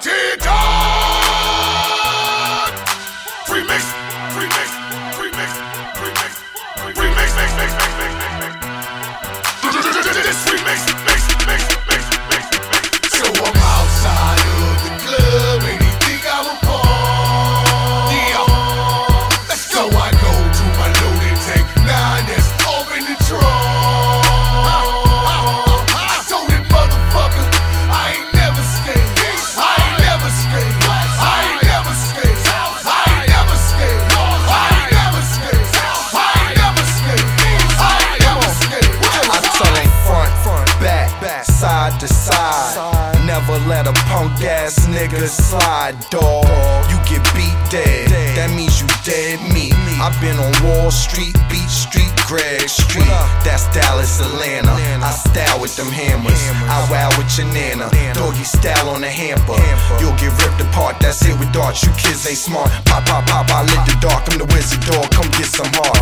nigga slide, dog. You get beat dead, that means you dead meat. I've been on Wall Street, Beach Street, Greg Street. That's Dallas, Atlanta. I style with them hammers. I wow with your nana. Doggy style on the hamper. You'll get ripped apart, that's it with darts. You kids ain't smart. Pop, pop, pop, I lit the dark. I'm the wizard dog, get some heart.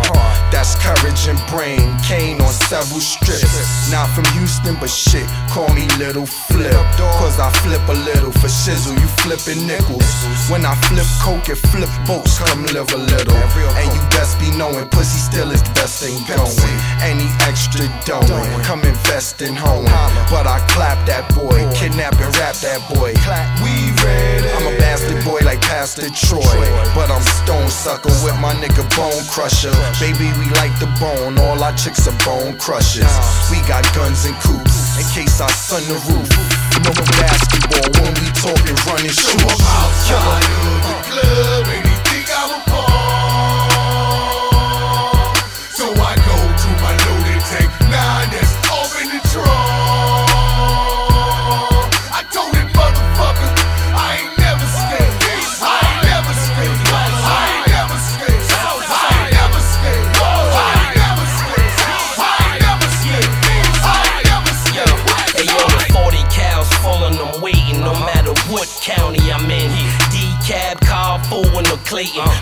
That's courage and brain. Kane on several strips. Not from Houston, but shit, call me Little Flip. Cause I flip a little for shizzle. You flipping nickels. When I flip coke and flip boats, come live a little. And you best be knowing pussy still is the best thing going. Any extra dough, come invest in home. But I clap that boy, kidnap and rap that boy. We ready. I'm a bastard boy like Pastor Troy. But Stone sucker with my nigga Bone Crusher. Baby, we like the bone, all our chicks are bone crushers. We got guns and coops in case I sun the roof. No basketball when we talking running shoes. Outside of the club, Clayton.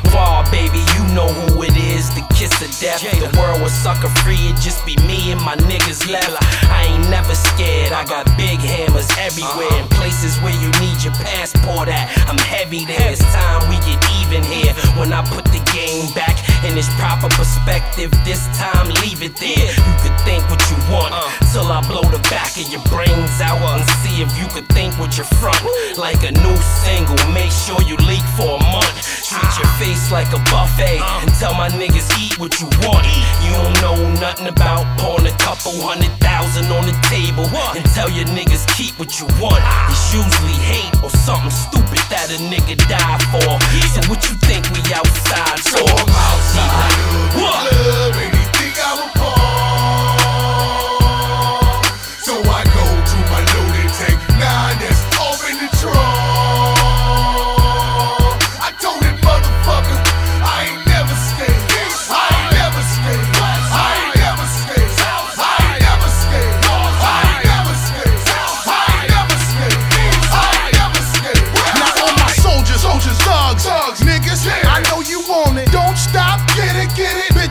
Baby, you know who it is. The kiss of death. The world was sucker free, it just be me and my niggas left. I ain't never scared, I got big hammers everywhere. In places where you need your passport at. I'm heavy there, it's time we get even here. When I put the game back in its proper perspective, this time leave it there. You could think what you want uh. till I blow the back of your brains out and see if you could think with your front. Like a new single, make sure you leak for a month. Treat your face like a buffet and tell my niggas eat what you want. You don't know nothing about pouring a couple hundred thousand on the table and tell your niggas keep what you want. It's usually hate or something stupid that a nigga die for. So what you think we outside for? I'm outside What?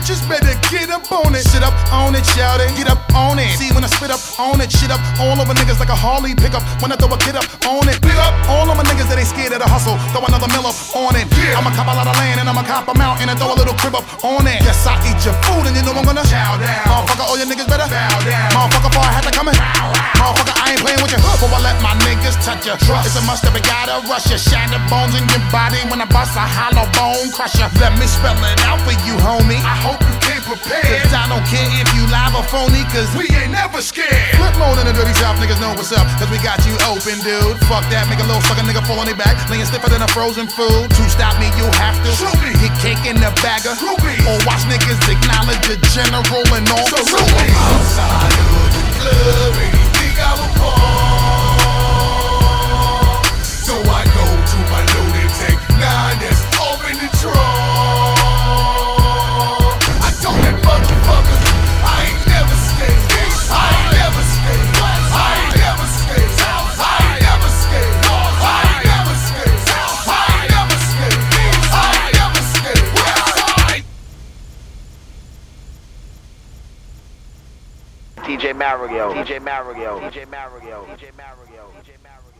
Bitches better get up on it. Sit up on it, shout it, get up on it. See when I spit up on it, shit up all over niggas like a Harley pickup. When I throw a kid up on it, big up all of my niggas that ain't scared of the hustle. Throw another mill up on it. Yeah. I'ma cop a lot of land and I'ma cop a mountain and throw a little crib up on it. Yes, I eat your food and you know I'm gonna Chow down. Motherfucker, all your niggas better Bow down. Motherfucker, before I had to come in. Motherfucker, ain't playing with you. Before I let my niggas touch you. Trust. It's a must that we gotta rush you. Shatter bones in your body when I bust a hollow bone crusher. Let me spell it out for you, homie. I hope you came prepared. Cause I don't care if you live or phony, cause We ain't never scared. Flip mode in the dirty south, niggas know what's up. Cause we got you open, dude. Fuck that, make a little sucker nigga fall on their back. Laying stiffer than a frozen food. To stop me, you have to Shoot me. get cake in the bagger. Groupie. Or watch niggas acknowledge the general and all So the I'm outside of the club and he think DJ Mario, DJ Mario, DJ Mario, DJ Mario, DJ Mario.